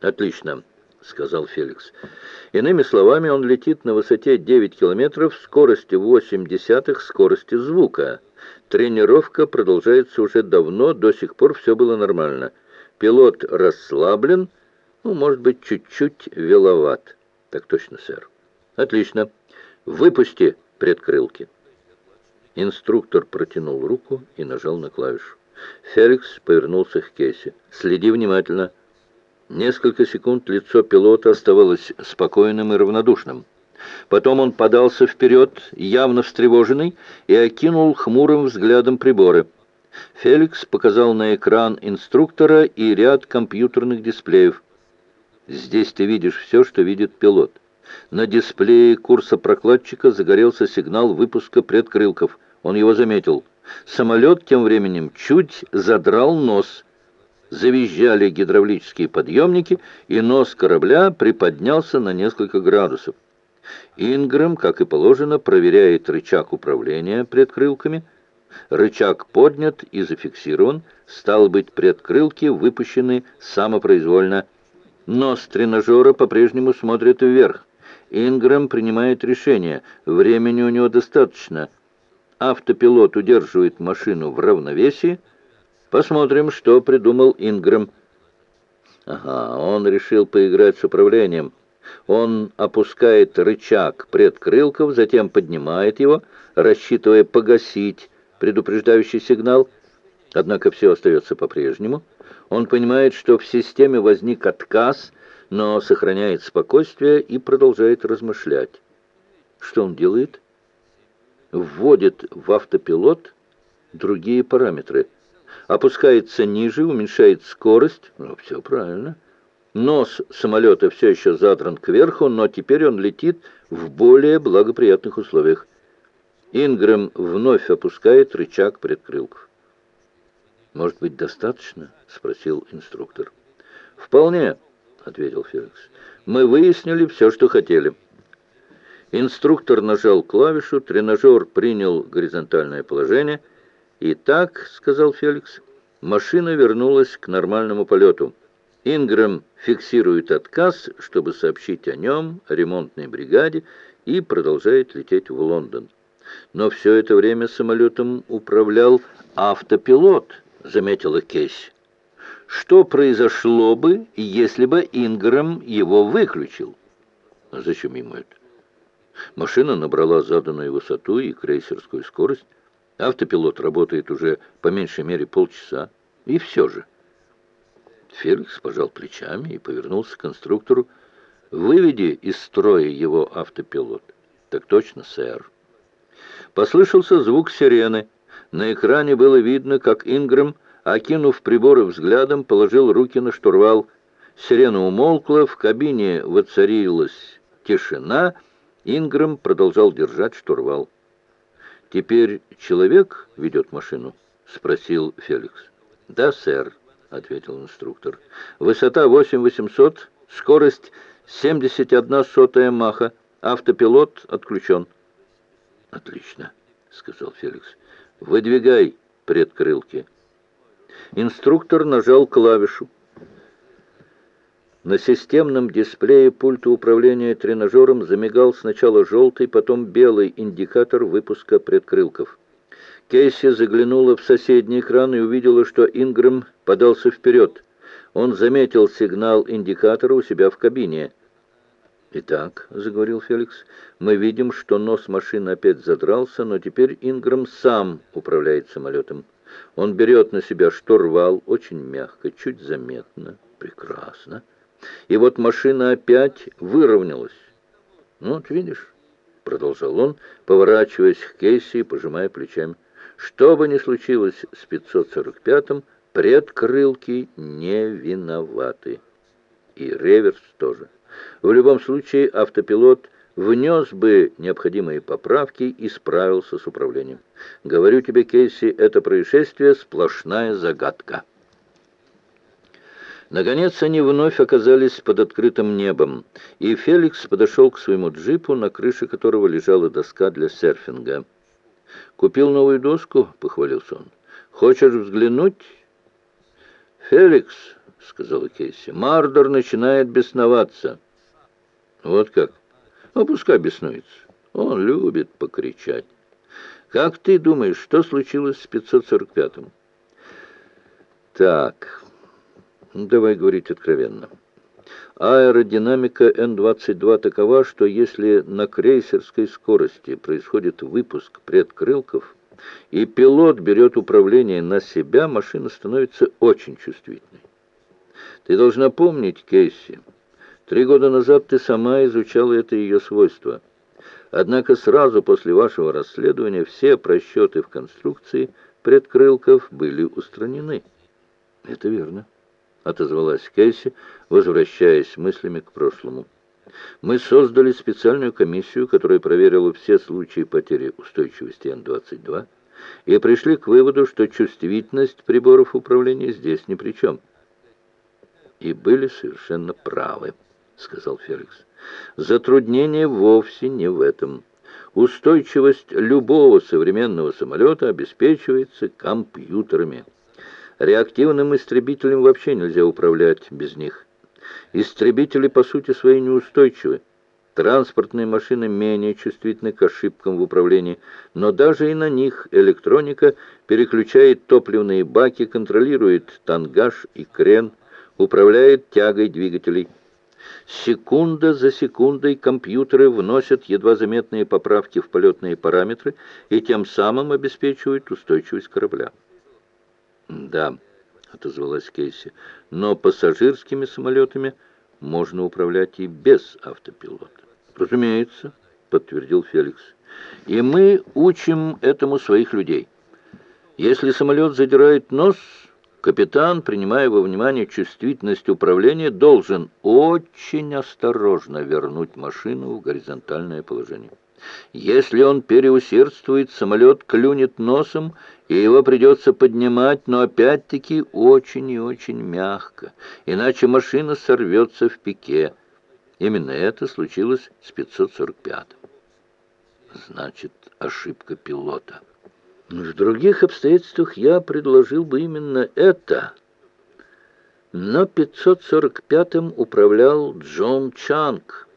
«Отлично», — сказал Феликс. «Иными словами, он летит на высоте 9 километров, скорости 8 десятых скорости звука. Тренировка продолжается уже давно, до сих пор все было нормально. Пилот расслаблен, ну, может быть, чуть-чуть веловат». «Так точно, сэр». «Отлично. Выпусти предкрылки». Инструктор протянул руку и нажал на клавишу. Феликс повернулся к Кейси. «Следи внимательно». Несколько секунд лицо пилота оставалось спокойным и равнодушным. Потом он подался вперед, явно встревоженный, и окинул хмурым взглядом приборы. Феликс показал на экран инструктора и ряд компьютерных дисплеев. «Здесь ты видишь все, что видит пилот». На дисплее курса прокладчика загорелся сигнал выпуска предкрылков. Он его заметил. Самолет тем временем чуть задрал нос. Завизжали гидравлические подъемники, и нос корабля приподнялся на несколько градусов. Ингрэм, как и положено, проверяет рычаг управления предкрылками. Рычаг поднят и зафиксирован, стал быть, предкрылки выпущены самопроизвольно. Нос тренажера по-прежнему смотрит вверх. Ингрэм принимает решение. Времени у него достаточно. Автопилот удерживает машину в равновесии. Посмотрим, что придумал Ингрэм. Ага, он решил поиграть с управлением. Он опускает рычаг предкрылков, затем поднимает его, рассчитывая погасить предупреждающий сигнал. Однако все остается по-прежнему. Он понимает, что в системе возник отказ – но сохраняет спокойствие и продолжает размышлять. Что он делает? Вводит в автопилот другие параметры. Опускается ниже, уменьшает скорость. Ну, все правильно. Нос самолета все еще задран кверху, но теперь он летит в более благоприятных условиях. Ингрэм вновь опускает рычаг предкрылков. «Может быть, достаточно?» — спросил инструктор. «Вполне» ответил Феликс. «Мы выяснили все, что хотели». Инструктор нажал клавишу, тренажер принял горизонтальное положение. «И так», — сказал Феликс, — «машина вернулась к нормальному полету. Ингрэм фиксирует отказ, чтобы сообщить о нем, ремонтной бригаде, и продолжает лететь в Лондон. Но все это время самолетом управлял автопилот», — заметила Кейси что произошло бы, если бы Ингрэм его выключил. А зачем ему это? Машина набрала заданную высоту и крейсерскую скорость. Автопилот работает уже по меньшей мере полчаса. И все же. Феликс пожал плечами и повернулся к конструктору. «Выведи из строя его автопилот». «Так точно, сэр». Послышался звук сирены. На экране было видно, как Ингрэм окинув приборы взглядом, положил руки на штурвал. Сирена умолкла, в кабине воцарилась тишина. Ингрэм продолжал держать штурвал. «Теперь человек ведет машину?» — спросил Феликс. «Да, сэр», — ответил инструктор. «Высота 8800, скорость 71 сотая маха, автопилот отключен». «Отлично», — сказал Феликс. «Выдвигай предкрылки». Инструктор нажал клавишу. На системном дисплее пульта управления тренажером замигал сначала желтый, потом белый индикатор выпуска предкрылков. Кейси заглянула в соседний экран и увидела, что Ингрэм подался вперед. Он заметил сигнал индикатора у себя в кабине. «Итак», — заговорил Феликс, — «мы видим, что нос машины опять задрался, но теперь Ингрэм сам управляет самолетом». Он берет на себя штурвал очень мягко, чуть заметно. Прекрасно. И вот машина опять выровнялась. Ну, вот видишь, продолжал он, поворачиваясь к Кейси и пожимая плечами. Что бы ни случилось с 545-м, предкрылки не виноваты. И реверс тоже. В любом случае автопилот внес бы необходимые поправки и справился с управлением. Говорю тебе, Кейси, это происшествие сплошная загадка. Наконец они вновь оказались под открытым небом, и Феликс подошел к своему джипу, на крыше которого лежала доска для серфинга. «Купил новую доску?» — похвалился он. «Хочешь взглянуть?» «Феликс», — сказала Кейси. «Мардер начинает бесноваться». «Вот как? Ну, пускай беснуется. Он любит покричать. Как ты думаешь, что случилось с 545-м?» «Так, давай говорить откровенно». Аэродинамика Н-22 такова, что если на крейсерской скорости происходит выпуск предкрылков, и пилот берет управление на себя, машина становится очень чувствительной. Ты должна помнить, Кейси, три года назад ты сама изучала это ее свойство. Однако сразу после вашего расследования все просчеты в конструкции предкрылков были устранены. Это верно отозвалась Кейси, возвращаясь мыслями к прошлому. Мы создали специальную комиссию, которая проверила все случаи потери устойчивости Н-22 и пришли к выводу, что чувствительность приборов управления здесь ни при чем. И были совершенно правы, сказал Феликс. Затруднение вовсе не в этом. Устойчивость любого современного самолета обеспечивается компьютерами. Реактивным истребителем вообще нельзя управлять без них. Истребители, по сути своей, неустойчивы. Транспортные машины менее чувствительны к ошибкам в управлении, но даже и на них электроника переключает топливные баки, контролирует тангаж и крен, управляет тягой двигателей. Секунда за секундой компьютеры вносят едва заметные поправки в полетные параметры и тем самым обеспечивают устойчивость корабля. «Да», — отозвалась Кейси, — «но пассажирскими самолетами можно управлять и без автопилота». «Разумеется», — подтвердил Феликс. «И мы учим этому своих людей. Если самолет задирает нос, капитан, принимая во внимание чувствительность управления, должен очень осторожно вернуть машину в горизонтальное положение». Если он переусердствует, самолет клюнет носом, и его придется поднимать, но опять-таки очень и очень мягко, иначе машина сорвется в пике. Именно это случилось с 545-м. Значит, ошибка пилота. В других обстоятельствах я предложил бы именно это. Но 545-м управлял Джон Чанг.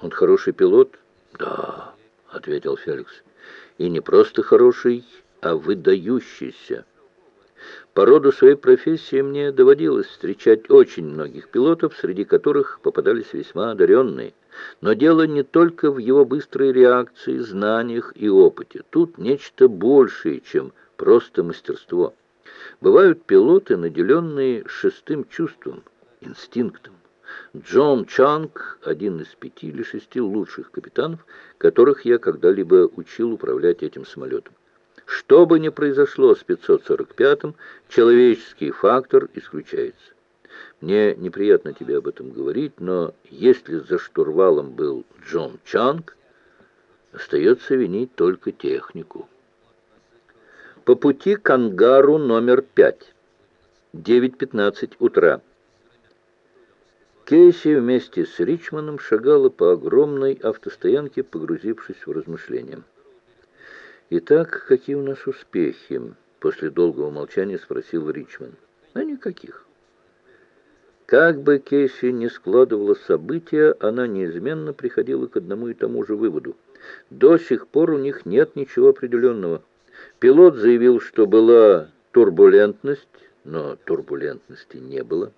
Он хороший пилот, «Да», — ответил Феликс, — «и не просто хороший, а выдающийся. По роду своей профессии мне доводилось встречать очень многих пилотов, среди которых попадались весьма одаренные. Но дело не только в его быстрой реакции, знаниях и опыте. Тут нечто большее, чем просто мастерство. Бывают пилоты, наделенные шестым чувством, инстинктом. Джон Чанг – один из пяти или шести лучших капитанов, которых я когда-либо учил управлять этим самолетом. Что бы ни произошло с 545-м, человеческий фактор исключается. Мне неприятно тебе об этом говорить, но если за штурвалом был Джон Чанг, остается винить только технику. По пути к ангару номер 5. 9.15 утра. Кейси вместе с Ричманом шагала по огромной автостоянке, погрузившись в размышления. «Итак, какие у нас успехи?» — после долгого молчания спросил Ричман. «А никаких». Как бы Кейси не складывала события, она неизменно приходила к одному и тому же выводу. До сих пор у них нет ничего определенного. Пилот заявил, что была турбулентность, но турбулентности не было.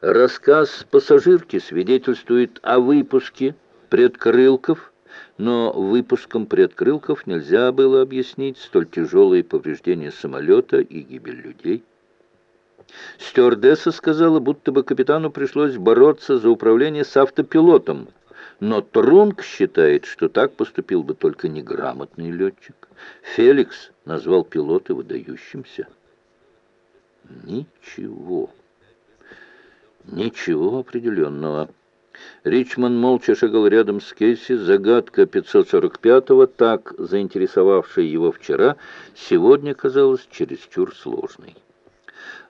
Рассказ пассажирки свидетельствует о выпуске предкрылков, но выпуском предкрылков нельзя было объяснить столь тяжелые повреждения самолета и гибель людей. Стюардесса сказала, будто бы капитану пришлось бороться за управление с автопилотом, но Трунг считает, что так поступил бы только неграмотный летчик. Феликс назвал пилота выдающимся. Ничего. Ничего определенного. Ричмонд молча шагал рядом с Кейси. Загадка 545-го, так заинтересовавшая его вчера, сегодня казалась чересчур сложной.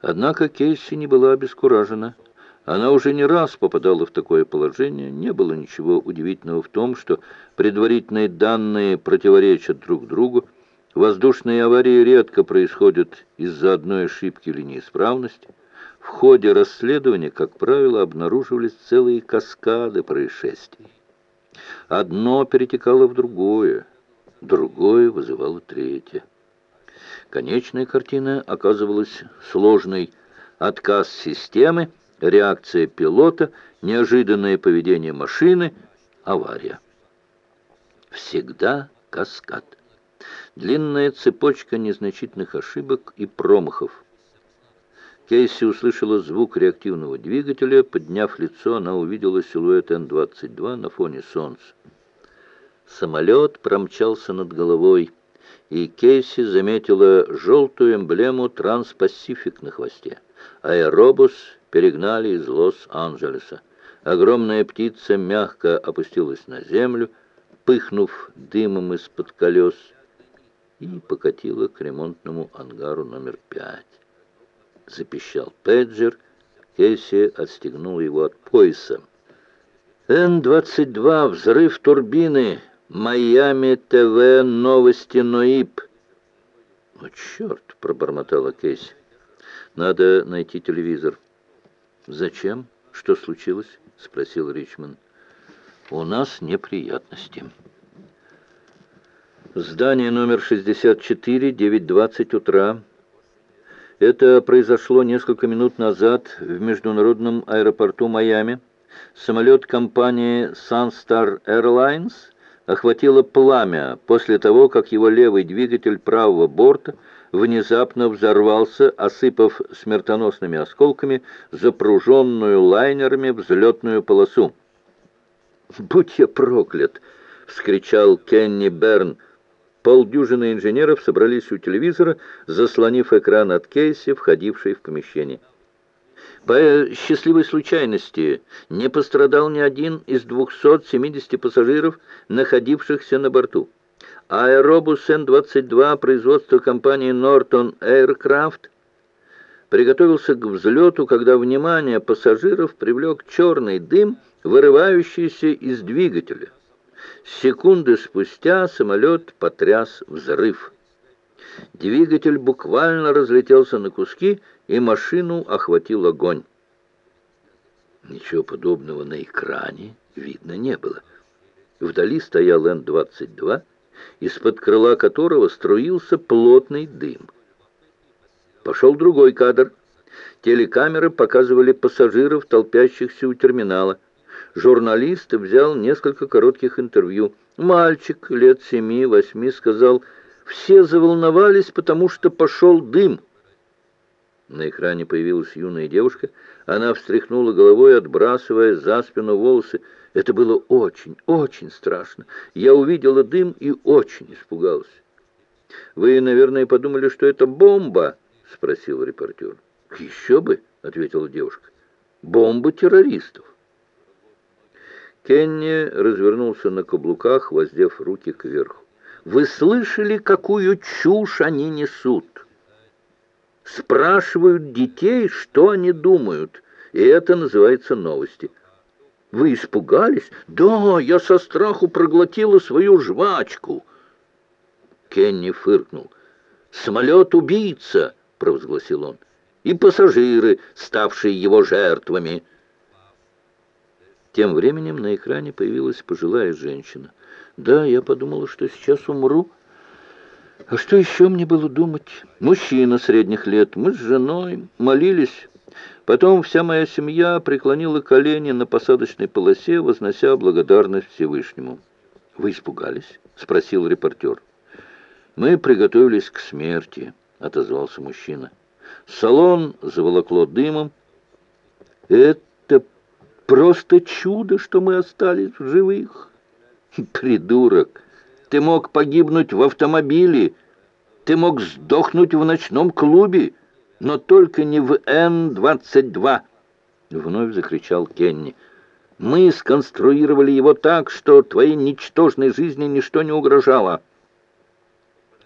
Однако Кейси не была обескуражена. Она уже не раз попадала в такое положение. Не было ничего удивительного в том, что предварительные данные противоречат друг другу. Воздушные аварии редко происходят из-за одной ошибки или неисправности. В ходе расследования, как правило, обнаруживались целые каскады происшествий. Одно перетекало в другое, другое вызывало третье. Конечная картина оказывалась сложной. Отказ системы, реакция пилота, неожиданное поведение машины, авария. Всегда каскад. Длинная цепочка незначительных ошибок и промахов. Кейси услышала звук реактивного двигателя. Подняв лицо, она увидела силуэт Н-22 на фоне солнца. Самолет промчался над головой, и Кейси заметила желтую эмблему Транспасифик на хвосте. Аэробус перегнали из Лос-Анджелеса. Огромная птица мягко опустилась на землю, пыхнув дымом из-под колес, и покатила к ремонтному ангару номер пять. Запищал педжер, Кейси отстегнул его от пояса. Н-22, взрыв турбины, Майами ТВ, новости НОИП. «О, черт!» — пробормотала Кейси. «Надо найти телевизор». «Зачем? Что случилось?» — спросил Ричмонд. «У нас неприятности». Здание номер 64, 9.20 утра. Это произошло несколько минут назад в международном аэропорту Майами. Самолет компании Sunstar Airlines охватило пламя после того, как его левый двигатель правого борта внезапно взорвался, осыпав смертоносными осколками запруженную лайнерами взлетную полосу. «Будь я проклят!» — вскричал Кенни Берн — Полдюжины инженеров собрались у телевизора, заслонив экран от Кейси, входившей в помещение. По счастливой случайности не пострадал ни один из 270 пассажиров, находившихся на борту. Аэробус Н-22 производства компании Norton Aircraft приготовился к взлету, когда внимание пассажиров привлек черный дым, вырывающийся из двигателя. Секунды спустя самолет потряс взрыв. Двигатель буквально разлетелся на куски, и машину охватил огонь. Ничего подобного на экране видно не было. Вдали стоял Н-22, из-под крыла которого струился плотный дым. Пошел другой кадр. Телекамеры показывали пассажиров, толпящихся у терминала. Журналист взял несколько коротких интервью. Мальчик лет семи-восьми сказал, «Все заволновались, потому что пошел дым». На экране появилась юная девушка. Она встряхнула головой, отбрасывая за спину волосы. Это было очень, очень страшно. Я увидела дым и очень испугалась. «Вы, наверное, подумали, что это бомба?» — спросил репортер. «Еще бы», — ответила девушка. «Бомба террористов». Кенни развернулся на каблуках, воздев руки кверху. «Вы слышали, какую чушь они несут?» Спрашивают детей, что они думают, и это называется новости. Вы испугались? Да, я со страху проглотила свою жвачку. Кенни фыркнул. «Самолет-убийца!» — провозгласил он. «И пассажиры, ставшие его жертвами!» Тем временем на экране появилась пожилая женщина. «Да, я подумала, что сейчас умру». А что еще мне было думать? Мужчина средних лет, мы с женой молились. Потом вся моя семья преклонила колени на посадочной полосе, вознося благодарность Всевышнему. «Вы испугались?» — спросил репортер. «Мы приготовились к смерти», — отозвался мужчина. Салон заволокло дымом. «Это Просто чудо, что мы остались в живых. Придурок! Ты мог погибнуть в автомобиле, ты мог сдохнуть в ночном клубе, но только не в Н-22!» Вновь закричал Кенни. «Мы сконструировали его так, что твоей ничтожной жизни ничто не угрожало».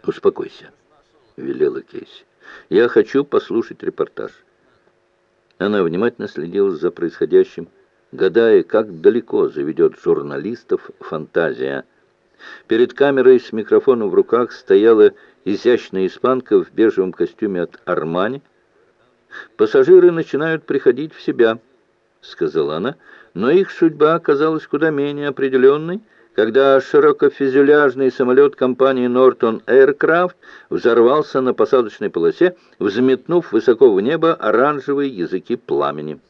«Успокойся», — велела Кейси. «Я хочу послушать репортаж». Она внимательно следила за происходящим гадая, как далеко заведет журналистов фантазия. Перед камерой с микрофоном в руках стояла изящная испанка в бежевом костюме от «Армани». Пассажиры начинают приходить в себя, сказала она, но их судьба оказалась куда менее определенной, когда широкофюзеляжный самолет компании Norton Aircraft взорвался на посадочной полосе, взметнув высоко в небо оранжевые языки пламени.